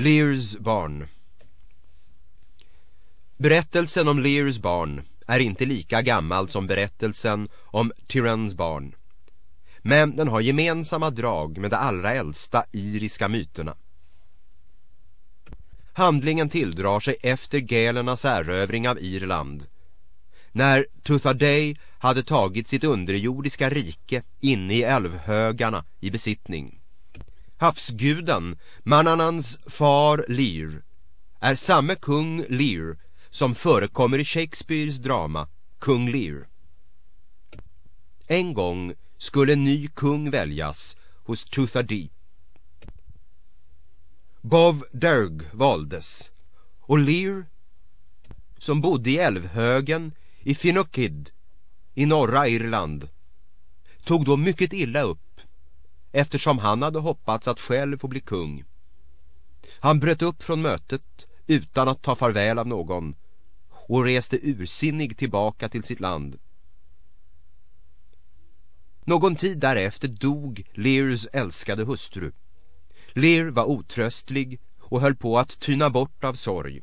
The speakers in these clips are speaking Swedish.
Lears barn Berättelsen om Lears barn är inte lika gammal som berättelsen om Tyrans barn. Men den har gemensamma drag med de allra äldsta iriska myterna. Handlingen tilldrar sig efter gelernas erövring av Irland. När Tutharday hade tagit sitt underjordiska rike inne i älvhögarna i besittning. Havsguden, Mananans far Lear, är samme kung Lear som förekommer i Shakespeares drama Kung Lear. En gång skulle en ny kung väljas hos Tuthadi. Bov Derg valdes och Lear, som bodde i älvhögen i Finokid i norra Irland, tog då mycket illa upp eftersom han hade hoppats att själv få bli kung. Han bröt upp från mötet utan att ta farväl av någon och reste ursinnig tillbaka till sitt land. Någon tid därefter dog Lears älskade hustru. Lear var otröstlig och höll på att tyna bort av sorg.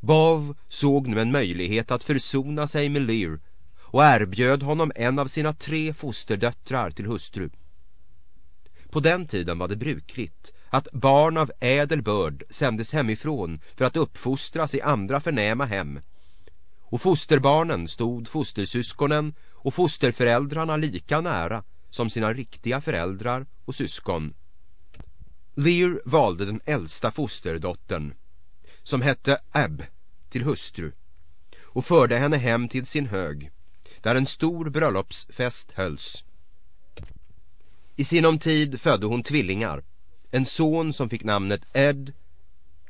Bav såg nu en möjlighet att försona sig med Lear och erbjöd honom en av sina tre fosterdöttrar till hustru. På den tiden var det brukligt att barn av ädel börd sändes hemifrån för att uppfostras i andra förnäma hem. Och fosterbarnen stod fostersyskonen och fosterföräldrarna lika nära som sina riktiga föräldrar och syskon. Lear valde den äldsta fosterdottern, som hette Ab, till hustru och förde henne hem till sin hög, där en stor bröllopsfest hölls. I sinom tid födde hon tvillingar, en son som fick namnet Ed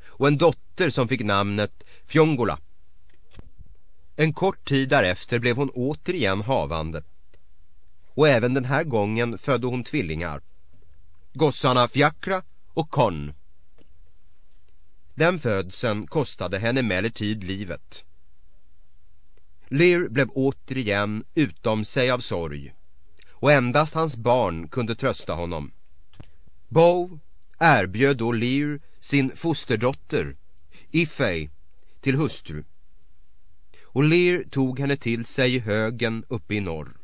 och en dotter som fick namnet Fjongola. En kort tid därefter blev hon återigen havande. Och även den här gången födde hon tvillingar. Gossarna Fiakra och Kon. Den födseln kostade henne emellertid livet. Lear blev återigen utom sig av sorg och endast hans barn kunde trösta honom. Bow erbjöd då Lear sin fosterdotter, Iffey, till hustru. Och Lear tog henne till sig i högen uppe i norr.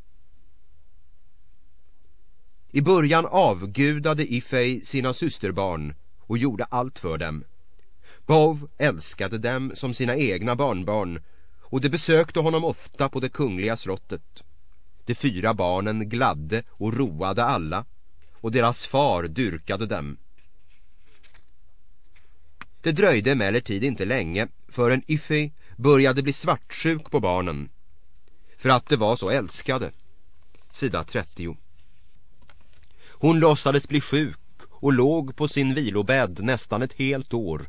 I början avgudade Iffey sina systerbarn och gjorde allt för dem. Bov älskade dem som sina egna barnbarn och de besökte honom ofta på det kungliga slottet. De fyra barnen gladde och roade alla och deras far dyrkade dem. Det dröjde emellertid inte länge förrän Iffy började bli svartsjuk på barnen för att de var så älskade. Sida 30. Hon låtsades bli sjuk och låg på sin vilobädd nästan ett helt år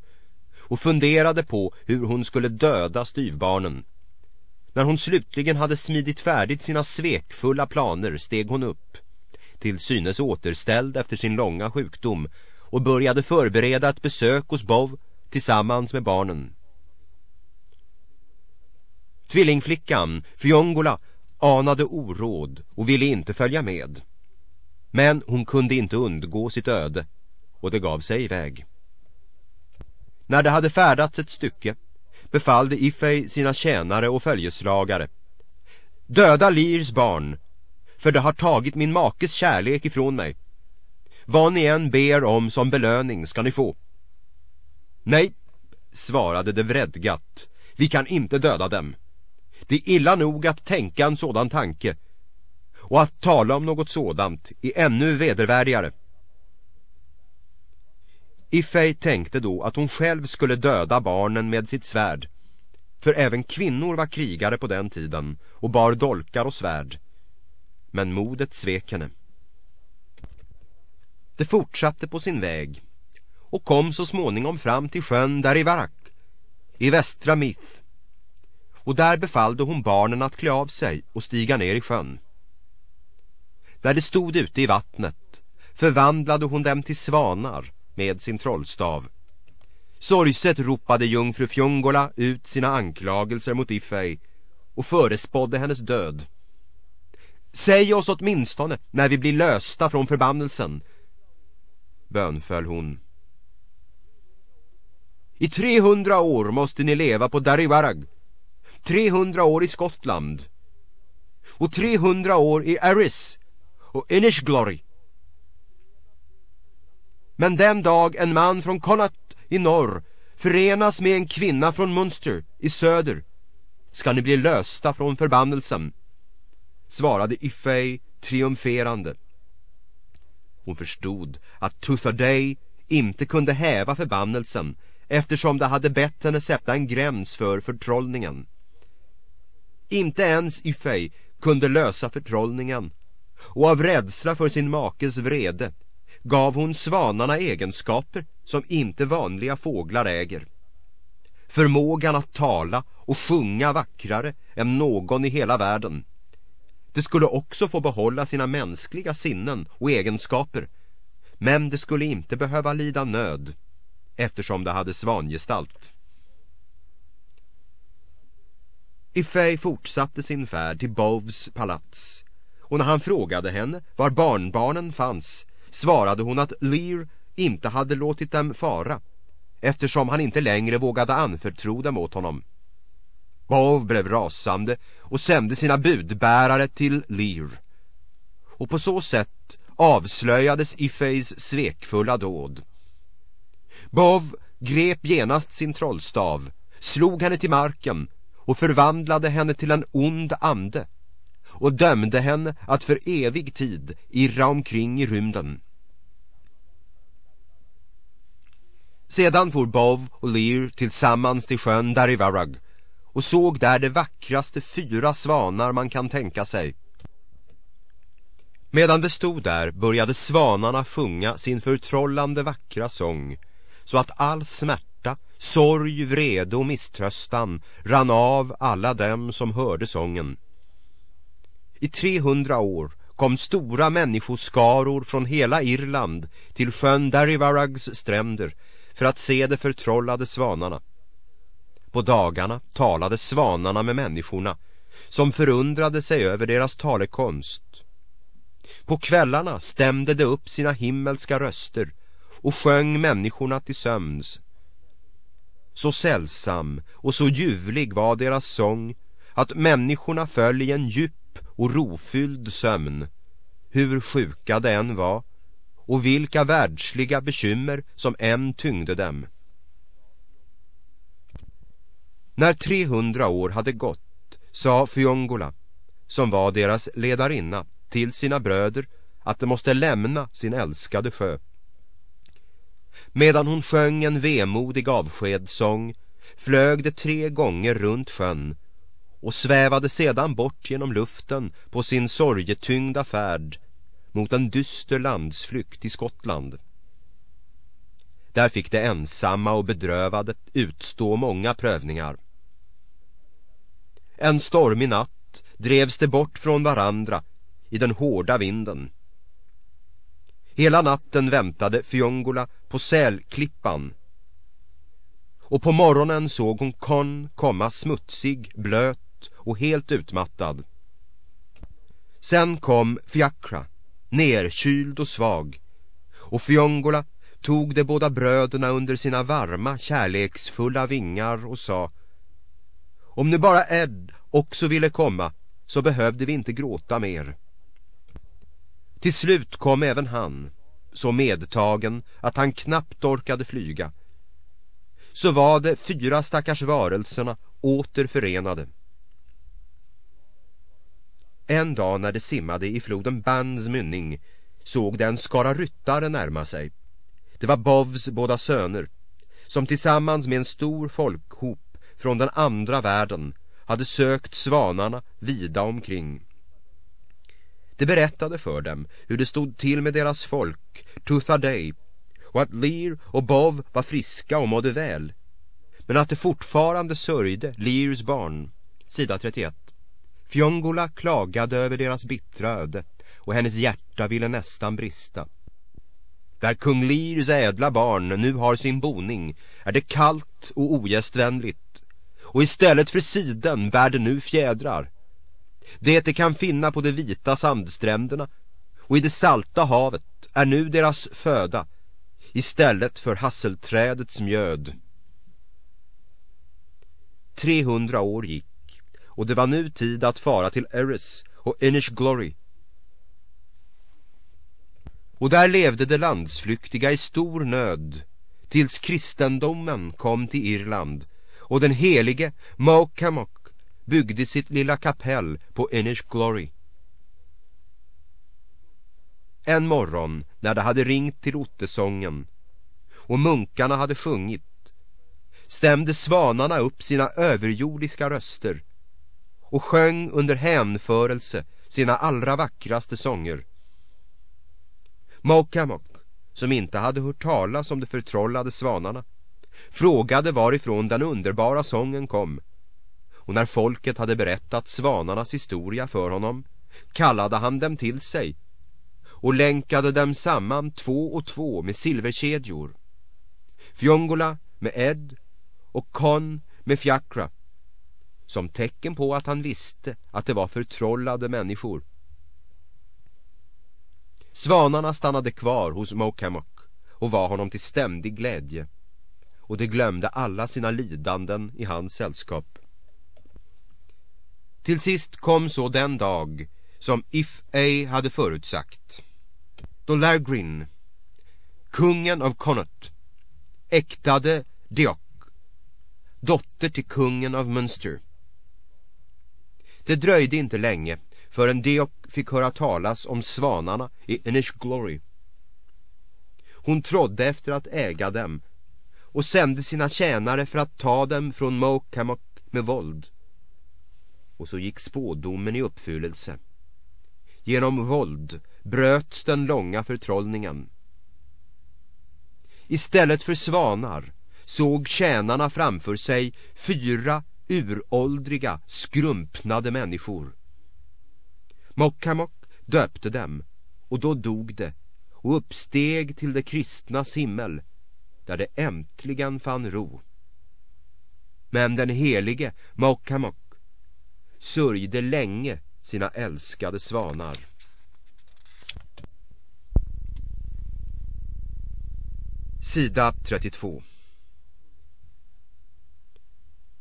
och funderade på hur hon skulle döda styvbarnen. När hon slutligen hade smidit färdigt sina svekfulla planer steg hon upp, till synes återställd efter sin långa sjukdom, och började förbereda ett besök hos Bov tillsammans med barnen. Tvillingflickan, Fiongola, anade oråd och ville inte följa med. Men hon kunde inte undgå sitt öde och det gav sig iväg. När det hade färdats ett stycke befallde Ifei sina tjänare och följeslagare. Döda Lirs barn, för det har tagit min makes kärlek ifrån mig. Vad ni än ber om som belöning ska ni få. Nej, svarade det vredgat, vi kan inte döda dem. Det är illa nog att tänka en sådan tanke, och att tala om något sådant är ännu vedervärdigare. Iffey tänkte då att hon själv skulle döda barnen med sitt svärd. För även kvinnor var krigare på den tiden och bar dolkar och svärd. Men modet svek henne. Det fortsatte på sin väg och kom så småningom fram till sjön där i Varak, i västra Mith. Och där befallde hon barnen att klä av sig och stiga ner i sjön. När de stod ute i vattnet förvandlade hon dem till svanar med sin trollstav. Sorgset ropade jungfru Fjongola ut sina anklagelser mot Iffey och förespådde hennes död. Säg oss åtminstone när vi blir lösta från förbannelsen, bönföll hon. I 300 år måste ni leva på Darivarag. 300 år i Skottland. Och 300 år i Eris och Inishglory. Men den dag en man från Connacht i norr förenas med en kvinna från Munster i söder ska ni bli lösta från förbannelsen, svarade Iffey triumferande. Hon förstod att Tutharday inte kunde häva förbannelsen eftersom det hade bett henne sätta en gräns för förtrollningen. Inte ens Iffey kunde lösa förtrollningen och av rädsla för sin makes vrede gav hon svanarna egenskaper som inte vanliga fåglar äger. Förmågan att tala och sjunga vackrare än någon i hela världen. Det skulle också få behålla sina mänskliga sinnen och egenskaper men det skulle inte behöva lida nöd eftersom det hade svangestalt. Ifej fortsatte sin färd till Bovs palats och när han frågade henne var barnbarnen fanns svarade hon att Lear inte hade låtit dem fara eftersom han inte längre vågade anförtro dem åt honom. Bov blev rasande och sände sina budbärare till Lear. Och på så sätt avslöjades Ifeis svekfulla dåd. Bov grep genast sin trollstav, slog henne till marken och förvandlade henne till en ond ande och dömde henne att för evig tid irra omkring i rymden. Sedan for Bov och Lear tillsammans till sjön Darivarag och såg där de vackraste fyra svanar man kan tänka sig. Medan de stod där började svanarna sjunga sin förtrollande vackra sång så att all smärta, sorg, vrede och misströstan rann av alla dem som hörde sången. I 300 år kom stora människoskaror från hela Irland till sjön Darivarags stränder för att se de förtrollade svanarna. På dagarna talade svanarna med människorna som förundrade sig över deras talekonst. På kvällarna stämde de upp sina himmelska röster och sjöng människorna till sömns. Så sällsam och så ljuvlig var deras sång att människorna föll i en djup och rofylld sömn, hur sjuka de än var och vilka världsliga bekymmer som än tyngde dem. När 300 år hade gått sa Fiongola, som var deras ledarinna, till sina bröder att de måste lämna sin älskade sjö. Medan hon sjöng en vemodig avskedssång flög det tre gånger runt sjön och svävade sedan bort genom luften på sin sorgetyngda färd mot en dyster landsflykt i Skottland. Där fick det ensamma och bedrövade utstå många prövningar. En stormig natt drevs det bort från varandra i den hårda vinden. Hela natten väntade Fiongola på sälklippan och på morgonen såg hon Kon komma smutsig, blöt och helt utmattad. Sen kom Fiakra, nerkyld och svag och Fiongola tog de båda bröderna under sina varma, kärleksfulla vingar och sa Om nu bara Ed också ville komma så behövde vi inte gråta mer. Till slut kom även han, så medtagen att han knappt orkade flyga. Så var det fyra stackars varelserna åter förenade. En dag när det simmade i floden Bands mynning såg den skara ryttare närma sig. Det var Bovs båda söner som tillsammans med en stor folkhop från den andra världen hade sökt svanarna vida omkring. Det berättade för dem hur det stod till med deras folk, Tuthaday, och att Lear och Bov var friska och mådde väl. Men att det fortfarande sörjde Lears barn. Sida 31. Fjongola klagade över deras bittra öde och hennes hjärta ville nästan brista. Där kung Lirs ädla barn nu har sin boning är det kallt och ogästvänligt och istället för siden bär det nu fjädrar. Det de kan finna på de vita sandstränderna och i det salta havet är nu deras föda istället för hasselträdets mjöd. 300 år gick och det var nu tid att fara till Eris och Inish Glory. Och där levde de landsflyktiga i stor nöd tills kristendomen kom till Irland och den helige Mokamok byggde sitt lilla kapell på Inish Glory. En morgon när det hade ringt till ottesången och munkarna hade sjungit stämde svanarna upp sina överjordiska röster och sjöng under hänförelse sina allra vackraste sånger. Mokamok, som inte hade hört talas om de förtrollade svanarna, frågade varifrån den underbara sången kom. Och när folket hade berättat svanarnas historia för honom kallade han dem till sig och länkade dem samman två och två med silverkedjor. Fjongola med Ed och Kon med Fjakra som tecken på att han visste att det var förtrollade människor. Svanarna stannade kvar hos Mokamok och var honom till ständig glädje och de glömde alla sina lidanden i hans sällskap. Till sist kom så den dag som If A hade förutsagt. Då Largrin, kungen av Connaught, äktade Deok, dotter till kungen av Munster. Det dröjde inte länge förrän Deok fick höra talas om svanarna i Inish Glory. Hon trodde efter att äga dem och sände sina tjänare för att ta dem från Mokamok med våld. Och så gick spådomen i uppfyllelse. Genom våld bröts den långa förtrollningen. Istället för svanar såg tjänarna framför sig fyra uråldriga, skrumpnade människor. Mokkamok döpte dem och då dog det och uppsteg till det kristnas himmel där det äntligen fann ro. Men den helige Mokkamok sörjde länge sina älskade svanar. Sida 32